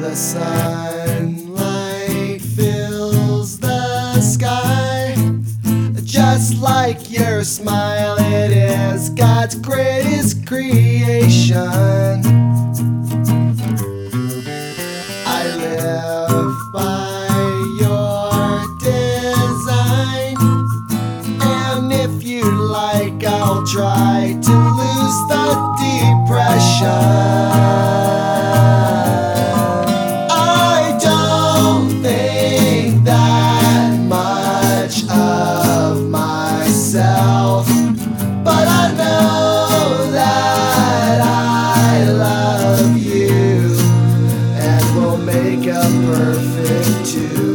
The sunlight fills the sky. Just like your smile, it is God's greatest creation. I live by your design. And if you like, I'll try to lose the depression. perfect too.